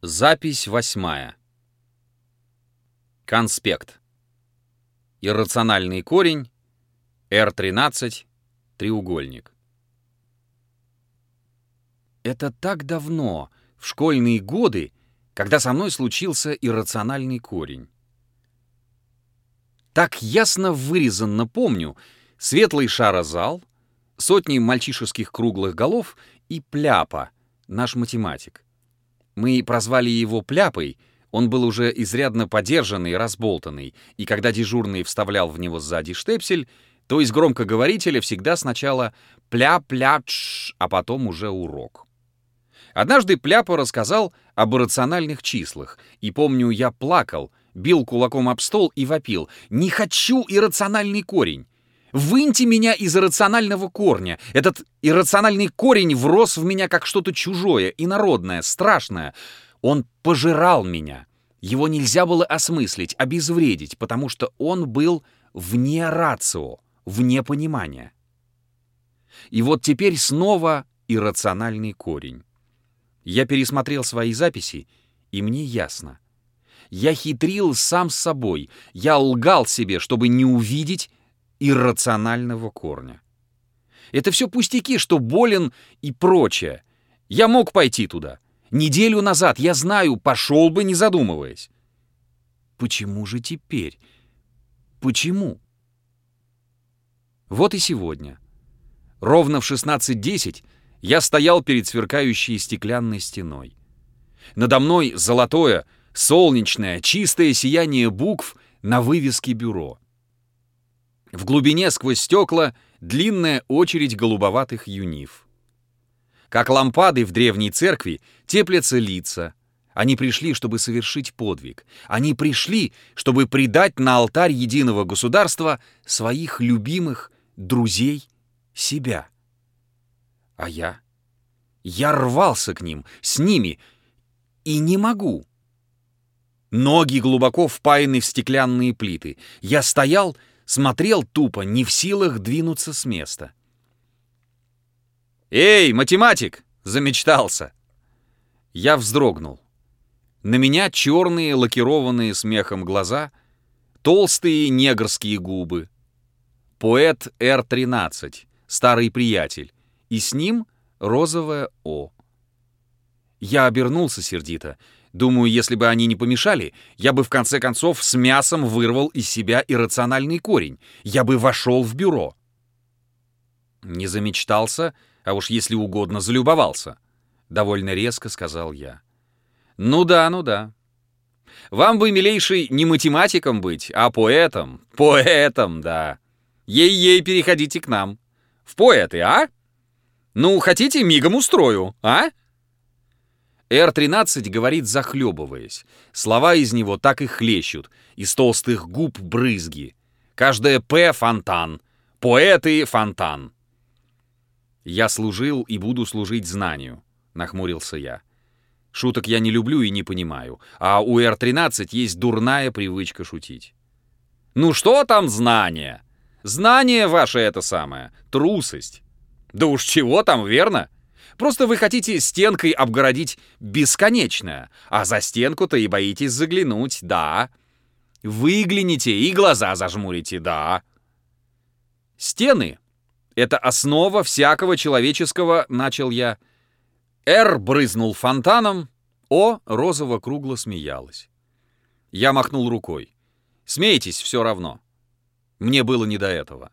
Запись восьмая. Конспект. Иррациональный корень, R13, треугольник. Это так давно, в школьные годы, когда со мной случился иррациональный корень. Так ясно вырезанно помню светлый шарозал, сотни мальчишеских круглых голов и пляпа, наш математик. Мы прозвали его Пляпой, он был уже изрядно подержанный и разболтанный, и когда дежурный вставлял в него сзади штепсель, то из громкоговорителя всегда сначала «пля-пля-тш», а потом уже урок. Однажды Пляпа рассказал об иррациональных числах, и помню, я плакал, бил кулаком об стол и вопил «Не хочу иррациональный корень!» Выньте меня из иррационального корня. Этот иррациональный корень врос в меня как что-то чужое, инородное, страшное. Он пожирал меня. Его нельзя было осмыслить, обезвредить, потому что он был вне рацио, вне понимания. И вот теперь снова иррациональный корень. Я пересмотрел свои записи, и мне ясно. Я хитрил сам с собой, я лгал себе, чтобы не увидеть иррационального корня. Это все пустяки, что болен и прочее. Я мог пойти туда. Неделю назад, я знаю, пошел бы, не задумываясь. Почему же теперь? Почему? Вот и сегодня. Ровно в 16.10 я стоял перед сверкающей стеклянной стеной. Надо мной золотое, солнечное, чистое сияние букв на вывеске бюро. В глубине сквозь стекла длинная очередь голубоватых юнив. Как лампады в древней церкви теплятся лица. Они пришли, чтобы совершить подвиг. Они пришли, чтобы предать на алтарь единого государства своих любимых друзей себя. А я? Я рвался к ним, с ними, и не могу. Ноги глубоко впаяны в стеклянные плиты. Я стоял смотрел тупо, не в силах двинуться с места. «Эй, математик!» — замечтался. Я вздрогнул. На меня черные, лакированные смехом глаза, толстые негрские губы. Поэт Р-13, старый приятель, и с ним розовое О. Я обернулся сердито — Думаю, если бы они не помешали, я бы в конце концов с мясом вырвал из себя иррациональный корень. Я бы вошел в бюро. Не замечтался, а уж если угодно залюбовался. Довольно резко сказал я. Ну да, ну да. Вам бы, милейший, не математиком быть, а поэтом. Поэтом, да. Ей-ей, переходите к нам. В поэты, а? Ну, хотите, мигом устрою, а? Р-13 говорит захлебываясь. Слова из него так и хлещут, из толстых губ брызги. Каждое «П» — фонтан, поэты — фонтан. «Я служил и буду служить знанию», — нахмурился я. Шуток я не люблю и не понимаю, а у Р-13 есть дурная привычка шутить. «Ну что там знание? Знание ваше это самое, трусость. Да уж чего там, верно?» Просто вы хотите стенкой обгородить бесконечное, а за стенку-то и боитесь заглянуть, да. Выгляните и глаза зажмурите, да. Стены — это основа всякого человеческого, начал я. Р брызнул фонтаном, О розово-кругло смеялась. Я махнул рукой. Смейтесь все равно. Мне было не до этого.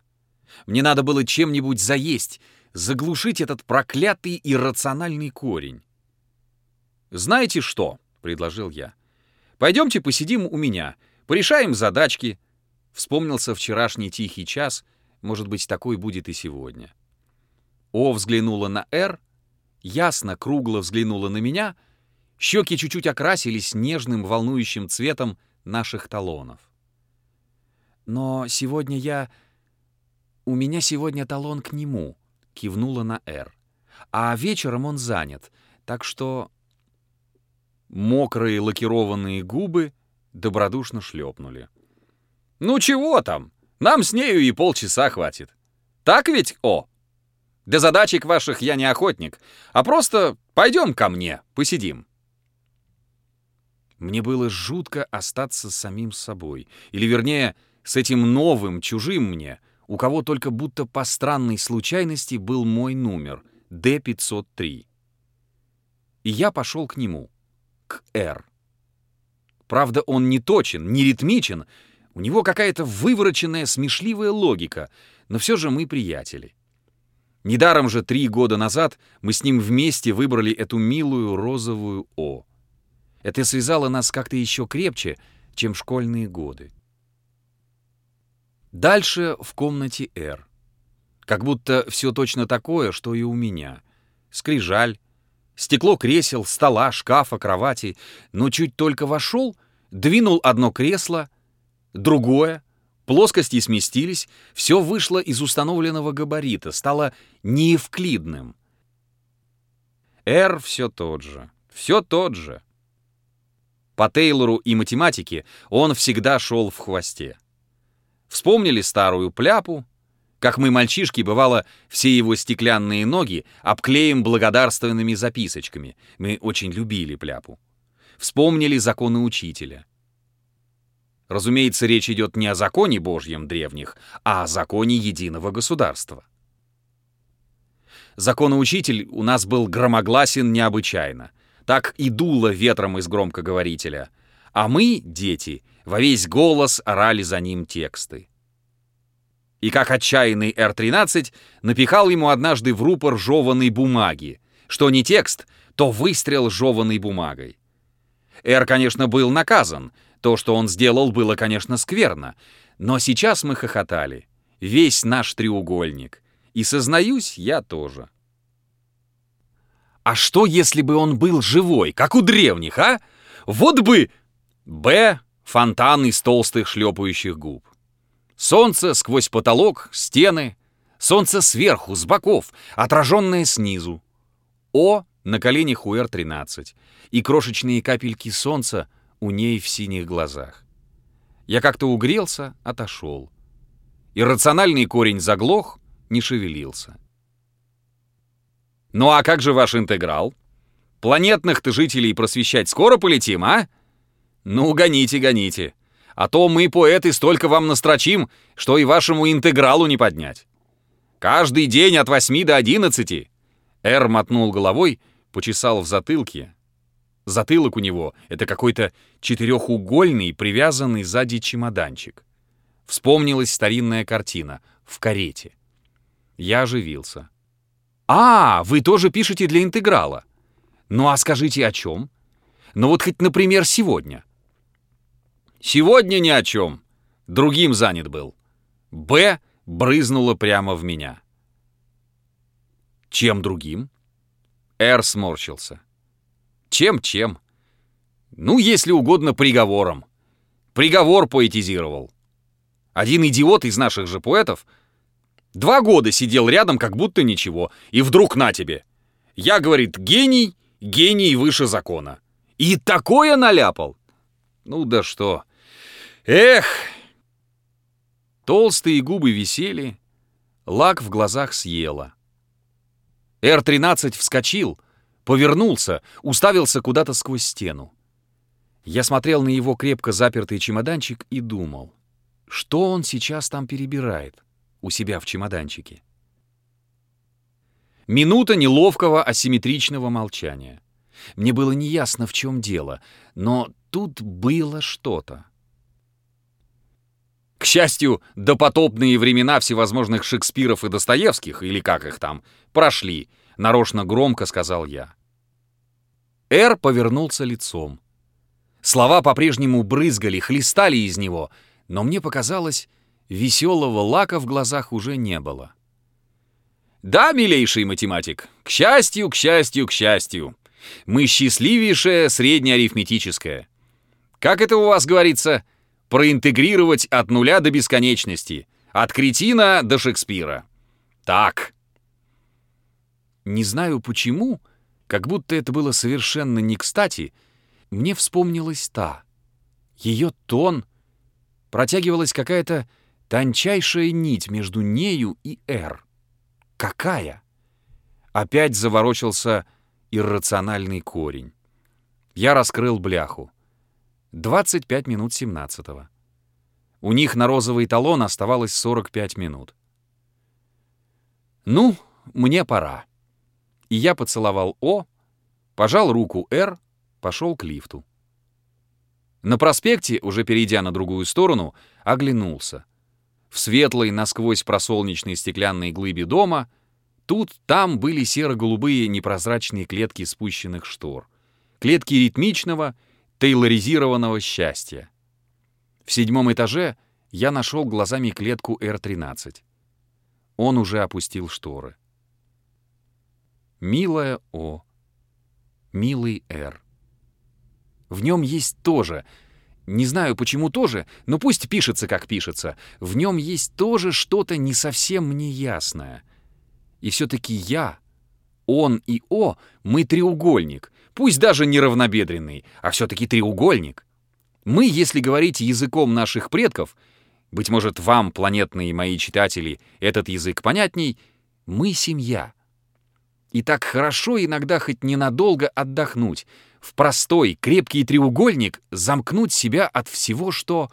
Мне надо было чем-нибудь заесть, заглушить этот проклятый иррациональный корень. «Знаете что?» — предложил я. «Пойдемте посидим у меня, порешаем задачки». Вспомнился вчерашний тихий час, может быть, такой будет и сегодня. О взглянула на «Р», ясно, кругло взглянула на меня, щеки чуть-чуть окрасились нежным волнующим цветом наших талонов. «Но сегодня я... У меня сегодня талон к нему», кивнула на «Р». «А вечером он занят, так что...» Мокрые лакированные губы добродушно шлепнули. «Ну чего там? Нам с нею и полчаса хватит. Так ведь, О? Для задачек ваших я не охотник, а просто пойдем ко мне, посидим». Мне было жутко остаться самим собой. Или, вернее, с этим новым, чужим мне, у кого только будто по странной случайности был мой номер — D503. И я пошел к нему, к R. Правда, он не точен, не ритмичен, у него какая-то вывороченная, смешливая логика, но все же мы приятели. Недаром же три года назад мы с ним вместе выбрали эту милую розовую О. Это связало нас как-то еще крепче, чем школьные годы. Дальше в комнате Р. Как будто все точно такое, что и у меня. Скрижаль, стекло кресел, стола, шкафа, кровати. Но чуть только вошел, двинул одно кресло, другое, плоскости сместились, все вышло из установленного габарита, стало неевклидным. R все тот же, все тот же. По Тейлору и математике он всегда шел в хвосте. Вспомнили старую пляпу, как мы, мальчишки, бывало, все его стеклянные ноги обклеим благодарственными записочками. Мы очень любили пляпу. Вспомнили законы учителя. Разумеется, речь идет не о законе Божьем древних, а о законе единого государства. Законоучитель у нас был громогласен необычайно. Так и дуло ветром из громкоговорителя. А мы, дети, во весь голос орали за ним тексты. И как отчаянный Р-13 напихал ему однажды в рупор жеванной бумаги. Что не текст, то выстрел жеванной бумагой. Р, конечно, был наказан, то, что он сделал, было, конечно, скверно. Но сейчас мы хохотали. Весь наш треугольник. И, сознаюсь, я тоже. А что, если бы он был живой, как у древних, а? Вот бы... Б. Фонтан из толстых шлепающих губ. Солнце сквозь потолок, стены. Солнце сверху, с боков, отраженное снизу. О. На коленях у Р-13. И крошечные капельки солнца у ней в синих глазах. Я как-то угрелся, отошел. Иррациональный корень заглох, не шевелился. «Ну а как же ваш интеграл? Планетных-то жителей просвещать скоро полетим, а? Ну, гоните, гоните. А то мы, поэты, столько вам настрочим, что и вашему интегралу не поднять. Каждый день от восьми до одиннадцати». Эр мотнул головой, почесал в затылке, Затылок у него — это какой-то четырехугольный, привязанный сзади чемоданчик. Вспомнилась старинная картина «В карете». Я оживился. «А, вы тоже пишете для интеграла? Ну а скажите, о чем? Ну вот хоть, например, сегодня». «Сегодня ни о чем. Другим занят был». «Б» брызнула прямо в меня. «Чем другим?» Р сморщился. Чем-чем? Ну, если угодно, приговором. Приговор поэтизировал. Один идиот из наших же поэтов два года сидел рядом, как будто ничего, и вдруг на тебе. Я, говорит, гений, гений выше закона. И такое наляпал. Ну да что. Эх! Толстые губы висели, лак в глазах съела. Р-13 вскочил, повернулся, уставился куда-то сквозь стену. Я смотрел на его крепко запертый чемоданчик и думал, что он сейчас там перебирает у себя в чемоданчике. Минута неловкого асимметричного молчания. Мне было неясно, в чем дело, но тут было что-то. К счастью, допотопные времена всевозможных Шекспиров и Достоевских, или как их там, прошли — нарочно громко сказал я. Эр повернулся лицом. Слова по-прежнему брызгали, хлестали из него, но мне показалось, веселого лака в глазах уже не было. «Да, милейший математик, к счастью, к счастью, к счастью. Мы счастливейшее среднеарифметическое. Как это у вас говорится? Проинтегрировать от нуля до бесконечности, от кретина до Шекспира. Так, не знаю почему, как будто это было совершенно не кстати, мне вспомнилась та. Ее тон, протягивалась какая-то тончайшая нить между нею и «Р». Какая? Опять заворочился иррациональный корень. Я раскрыл бляху. 25 минут 17 -го. У них на розовый талон оставалось 45 минут. «Ну, мне пора». И я поцеловал О, пожал руку Р, пошел к лифту. На проспекте, уже перейдя на другую сторону, оглянулся. В светлой, насквозь просолнечной стеклянной глыбе дома тут, там были серо-голубые непрозрачные клетки спущенных штор. Клетки ритмичного, тейлоризированного счастья. В седьмом этаже я нашел глазами клетку Р-13. Он уже опустил шторы. Милая О, милый Р. В нем есть тоже, не знаю почему тоже, но пусть пишется как пишется, в нем есть тоже что-то не совсем мне ясное. И все-таки я, он и О, мы треугольник, пусть даже не равнобедренный, а все-таки треугольник. Мы, если говорить языком наших предков, быть может, вам, планетные мои читатели, этот язык понятней, мы семья. И так хорошо иногда хоть ненадолго отдохнуть, в простой, крепкий треугольник замкнуть себя от всего, что